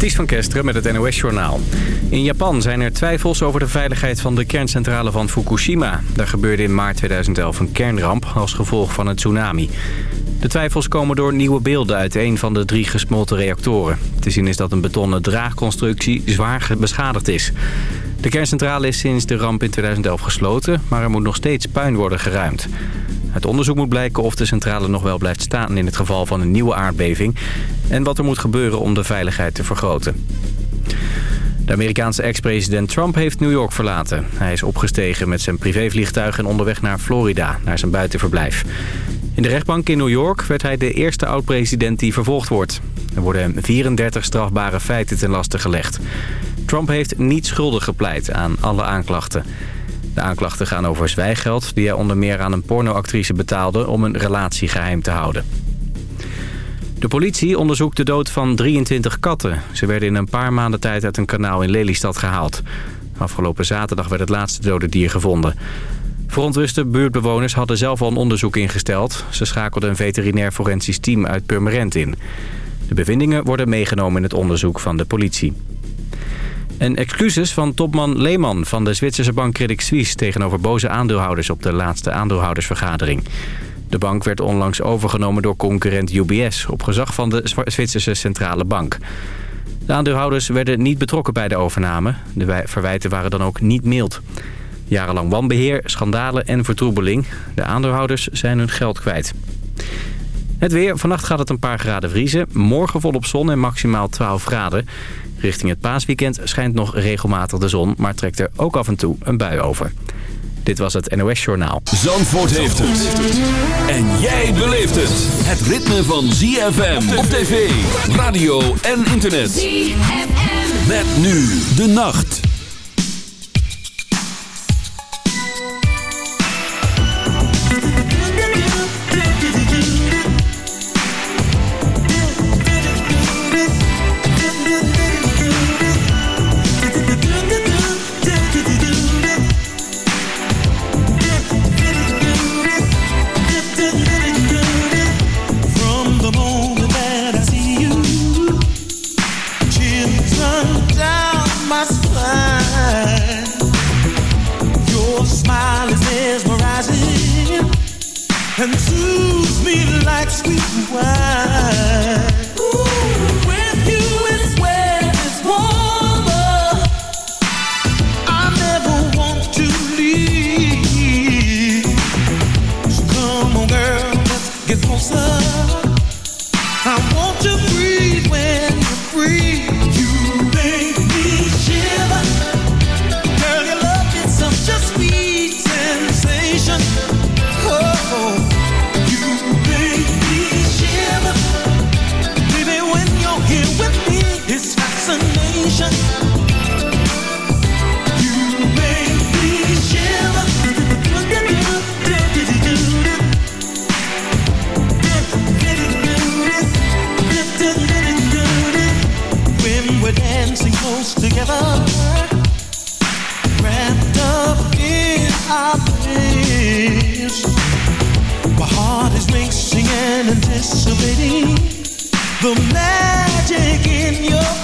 Ties van Kesteren met het NOS-journaal. In Japan zijn er twijfels over de veiligheid van de kerncentrale van Fukushima. Daar gebeurde in maart 2011 een kernramp als gevolg van een tsunami. De twijfels komen door nieuwe beelden uit een van de drie gesmolten reactoren. Te zien is dat een betonnen draagconstructie zwaar beschadigd is. De kerncentrale is sinds de ramp in 2011 gesloten, maar er moet nog steeds puin worden geruimd. Het onderzoek moet blijken of de centrale nog wel blijft staan in het geval van een nieuwe aardbeving... en wat er moet gebeuren om de veiligheid te vergroten. De Amerikaanse ex-president Trump heeft New York verlaten. Hij is opgestegen met zijn privévliegtuig en onderweg naar Florida, naar zijn buitenverblijf. In de rechtbank in New York werd hij de eerste oud-president die vervolgd wordt. Er worden hem 34 strafbare feiten ten laste gelegd. Trump heeft niet schuldig gepleit aan alle aanklachten. De aanklachten gaan over zwijgeld die hij onder meer aan een pornoactrice betaalde om een relatie geheim te houden. De politie onderzoekt de dood van 23 katten. Ze werden in een paar maanden tijd uit een kanaal in Lelystad gehaald. Afgelopen zaterdag werd het laatste dode dier gevonden. Verontruste buurtbewoners hadden zelf al een onderzoek ingesteld. Ze schakelden een veterinair forensisch team uit Purmerend in. De bevindingen worden meegenomen in het onderzoek van de politie. En excuses van topman Lehman van de Zwitserse bank Credit Suisse... tegenover boze aandeelhouders op de laatste aandeelhoudersvergadering. De bank werd onlangs overgenomen door concurrent UBS... op gezag van de Zwitserse Centrale Bank. De aandeelhouders werden niet betrokken bij de overname. De verwijten waren dan ook niet mild. Jarenlang wanbeheer, schandalen en vertroebeling. De aandeelhouders zijn hun geld kwijt. Het weer. Vannacht gaat het een paar graden vriezen. Morgen volop zon en maximaal 12 graden. Richting het paasweekend schijnt nog regelmatig de zon, maar trekt er ook af en toe een bui over. Dit was het NOS Journaal. Zandvoort heeft het. En jij beleeft het. Het ritme van ZFM op tv, radio en internet. ZFM. Met nu de nacht.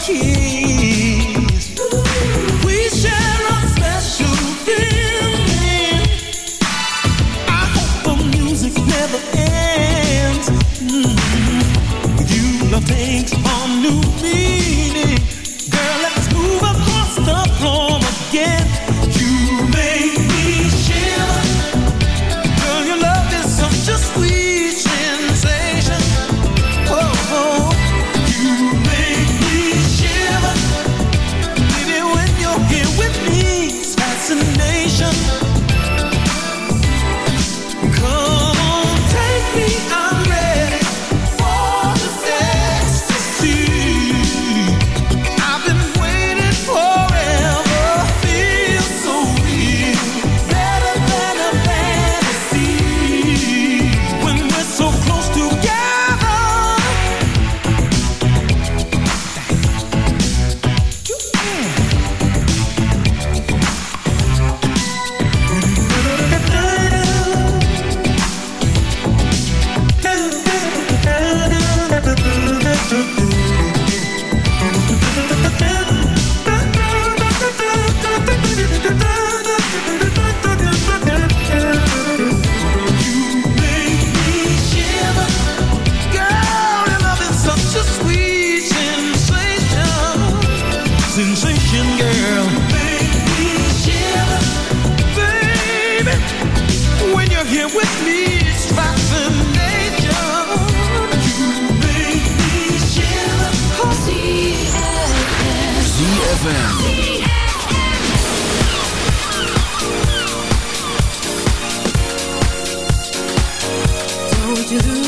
key do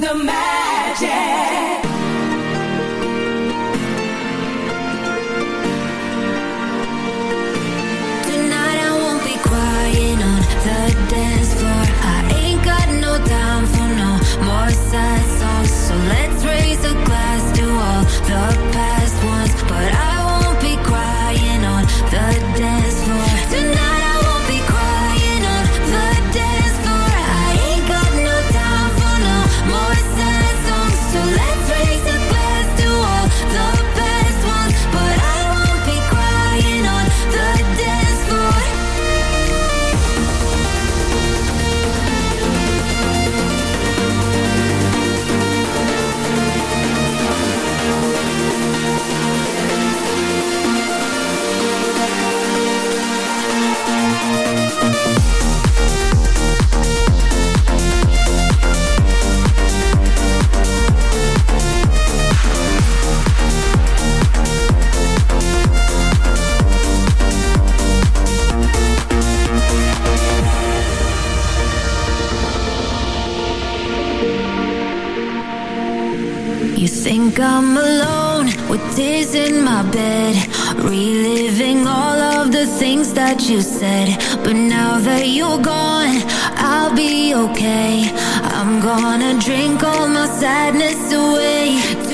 the magic. think I'm alone with tears in my bed Reliving all of the things that you said. But now that you're gone, I'll be okay. I'm gonna drink all my sadness away.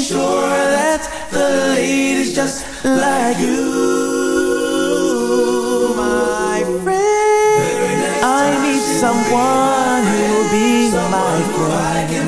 sure that the lady's just like you my friend. I need someone who'll be my friend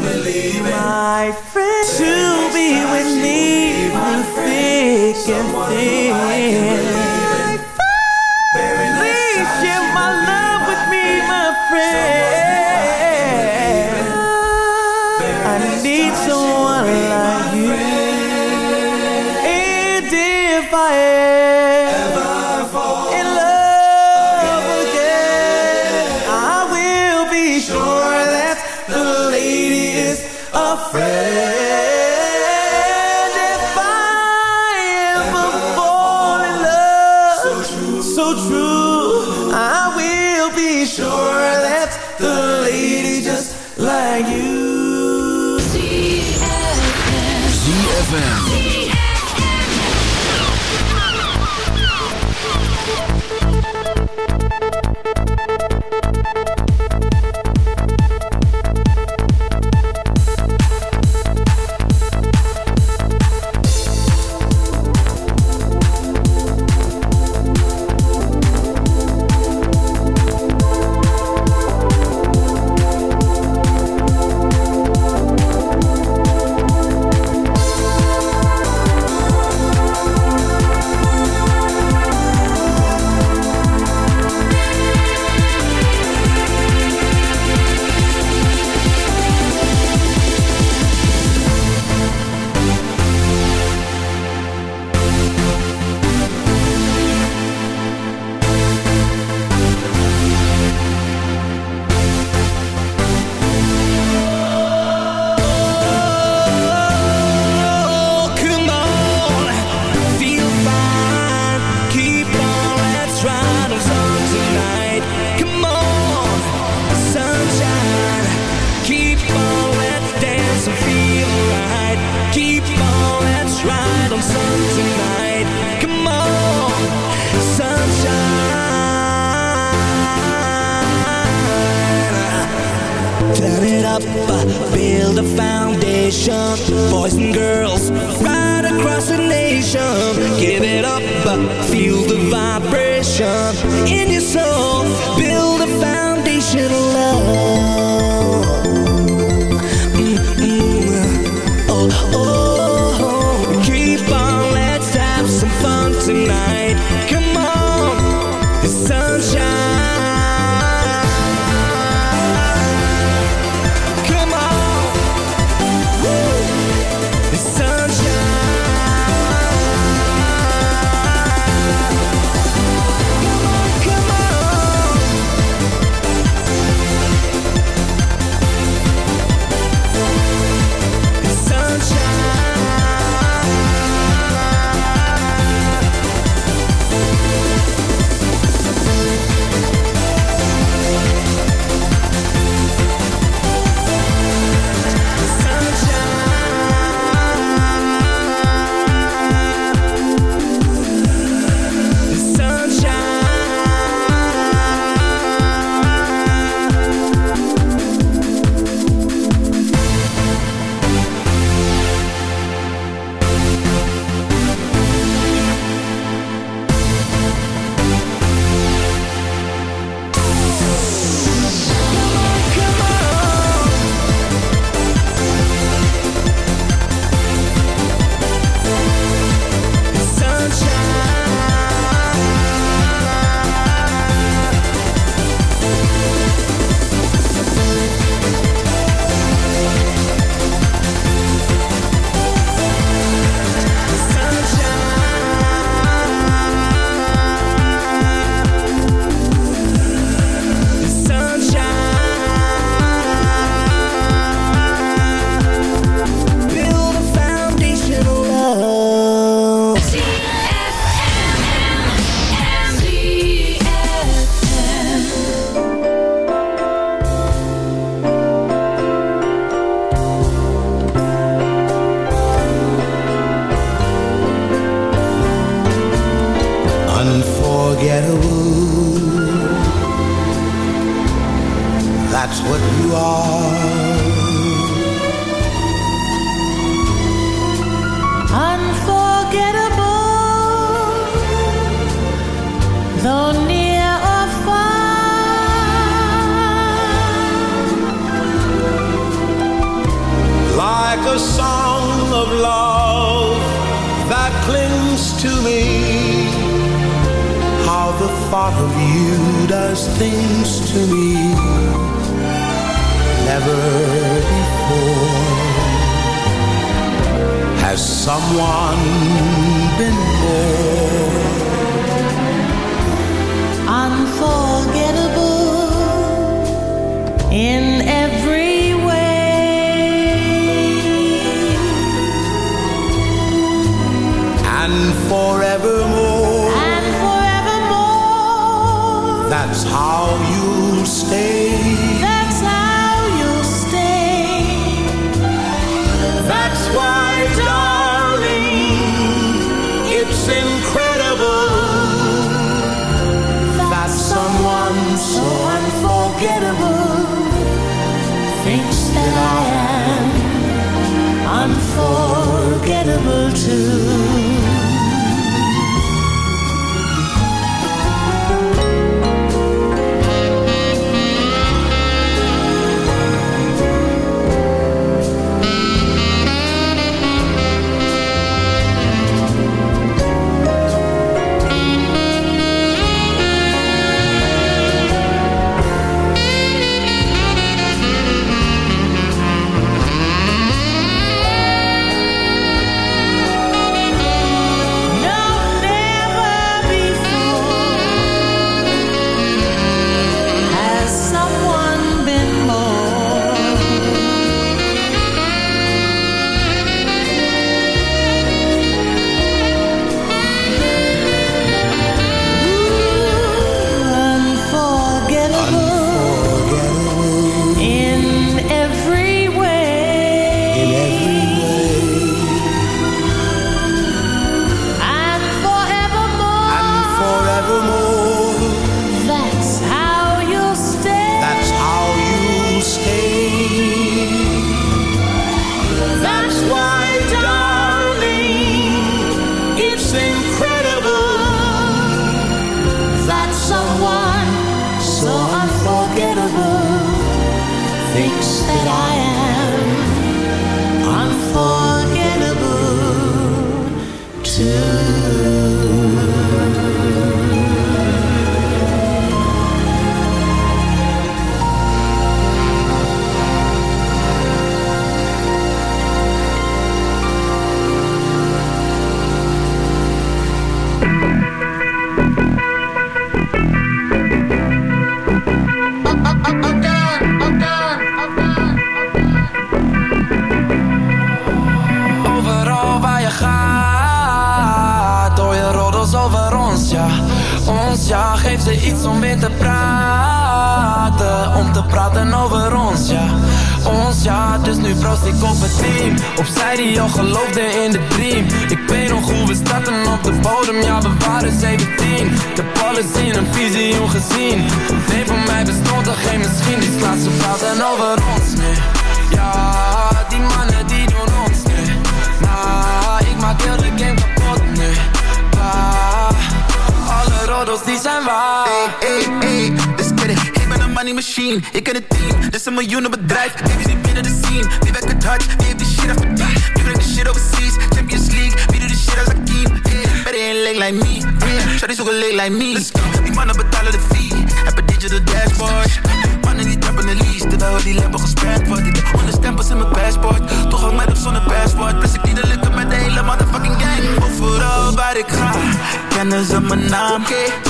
kennen ze mijn naam,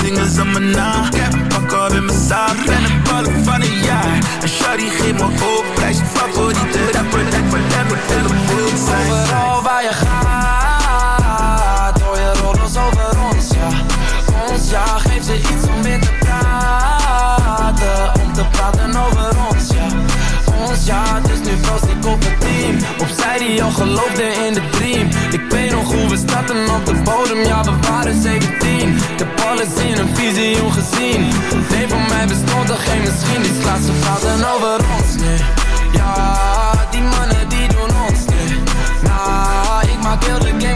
zingen ze mijn naam. Ik heb een pak op in mijn zaak, ben een ballen van een jaar. En Shari geeft me hoop, blijf je favoriete rapper Lijkt voor rapper, hele boel zijn. Overal waar je gaat, hoor je rollers over ons, ja. Ons, ja, geef ze iets om weer te praten. Om te praten over ons, ja. Ons, ja, dus nu proost op het team. Opzij die al geloofde in de dream. Ik weet nog hoe we starten op de bodem. Ja, we waren 17 Ik heb alles in een visioen gezien. Nee, van mij bestond er geen misschien. Die laatste ze praten over ons nee. Ja, die mannen die doen ons nee. Nou, ik maak heel de game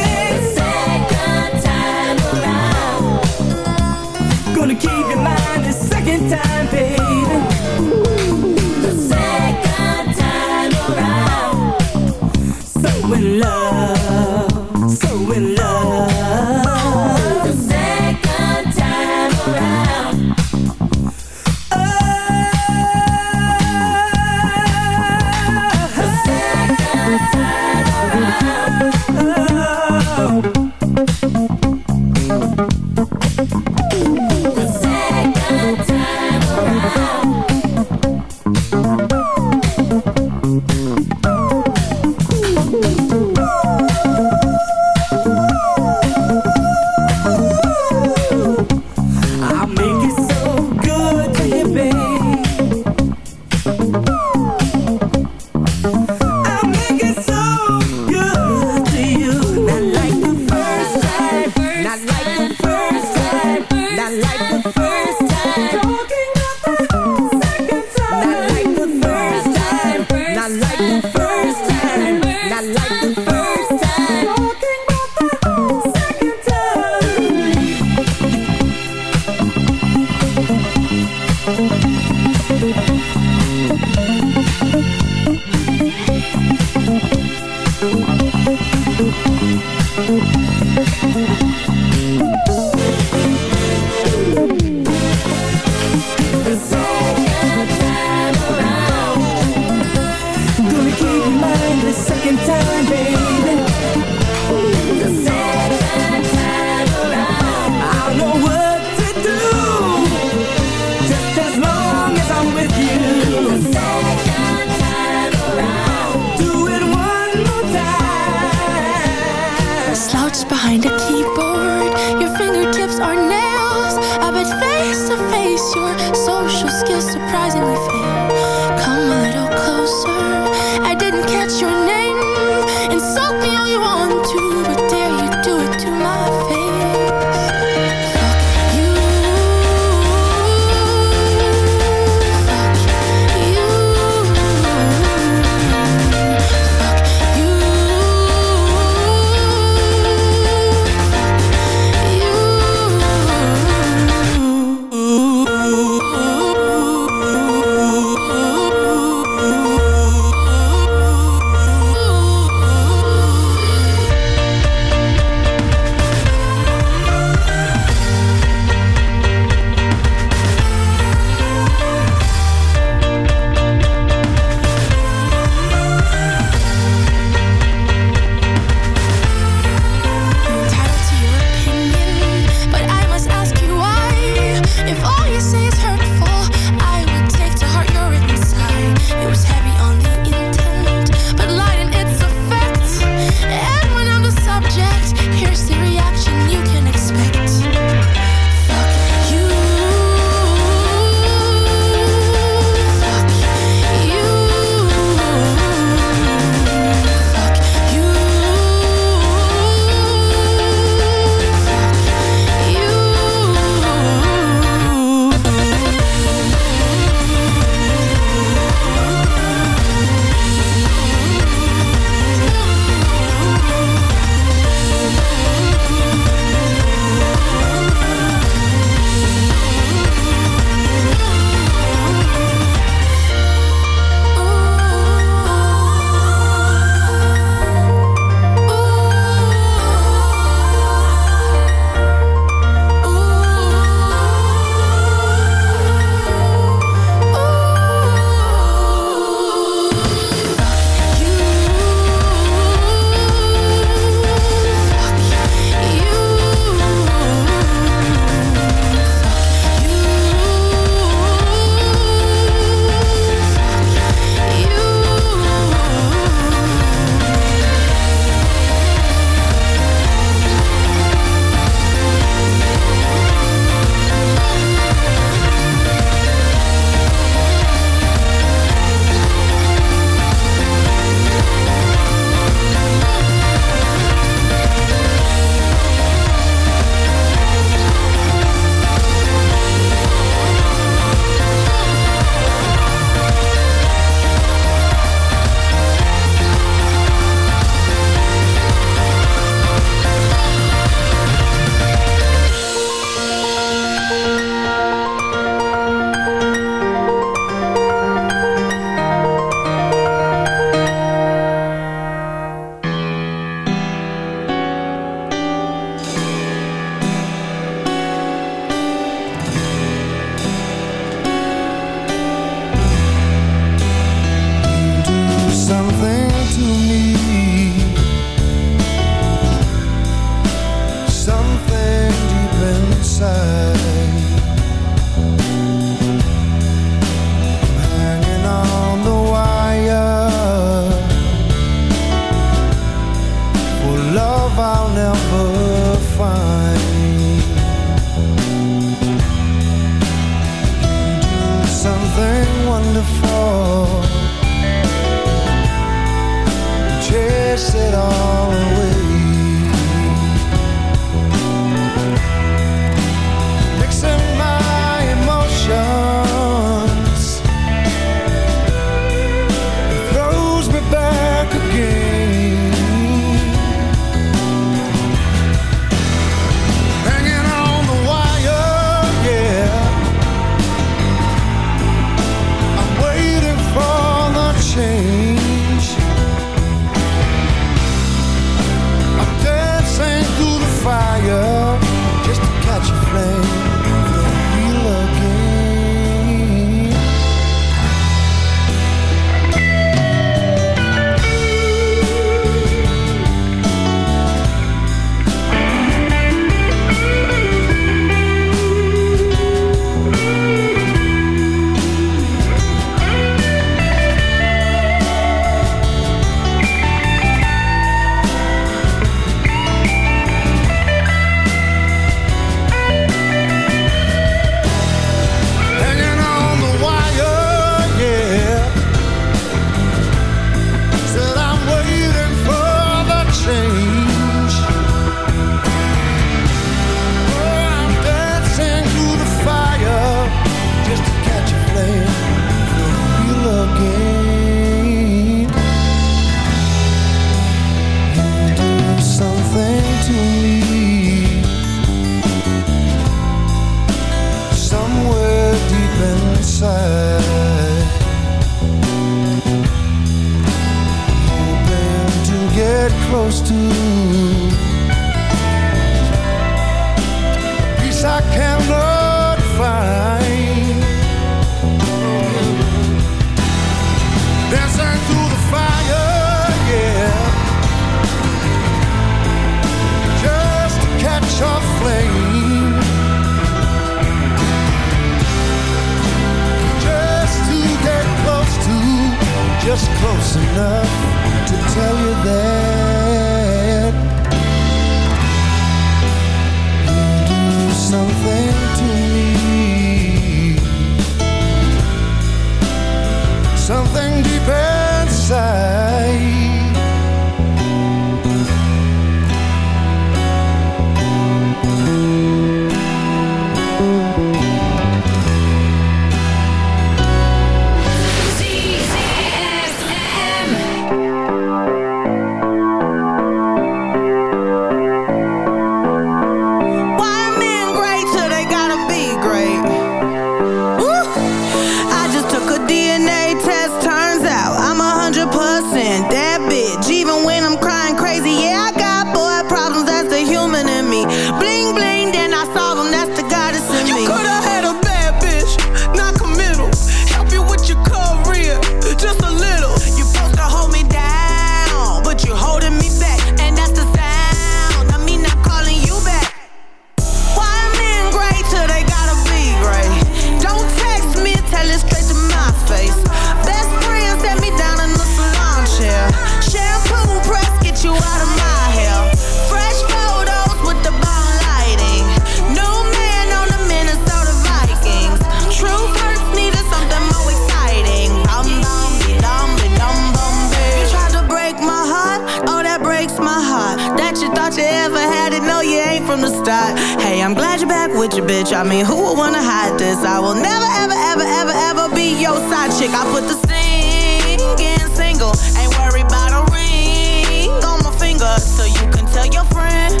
chick. I put the singing single. Ain't worried about a ring on my finger. So you can tell your friend.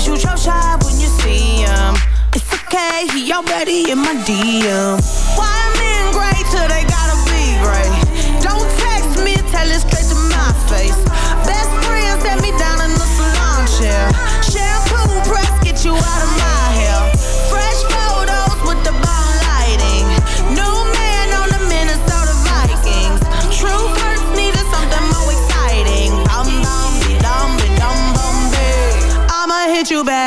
Shoot your shot when you see him. It's okay, he already in my DM.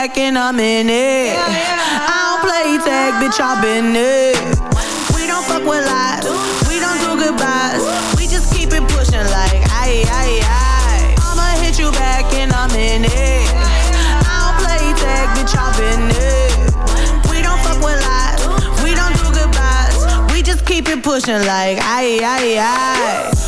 back and I'm in it. Yeah, yeah. I don't play tag, bitch, I've been it. We don't fuck with lies, we don't do goodbyes. We just keep it pushing like, aye, aye, aye. I'ma hit you back and I'm in it. I don't play tag, bitch, I've been it. We don't fuck with lies, we don't do goodbyes. We just keep it pushing like, aye, aye, aye.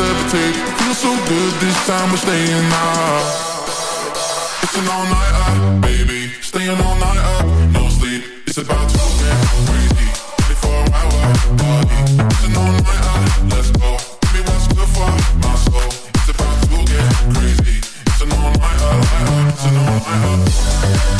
levitate Feel so good this time we're staying out It's an all-nighter, baby Staying er all-nighter, no sleep. It's about to get crazy? 24 hour party. It's an er all-nighter, let's go. Give me what's good for my soul. It's about to get crazy? It's an er all-nighter, it's an all-nighter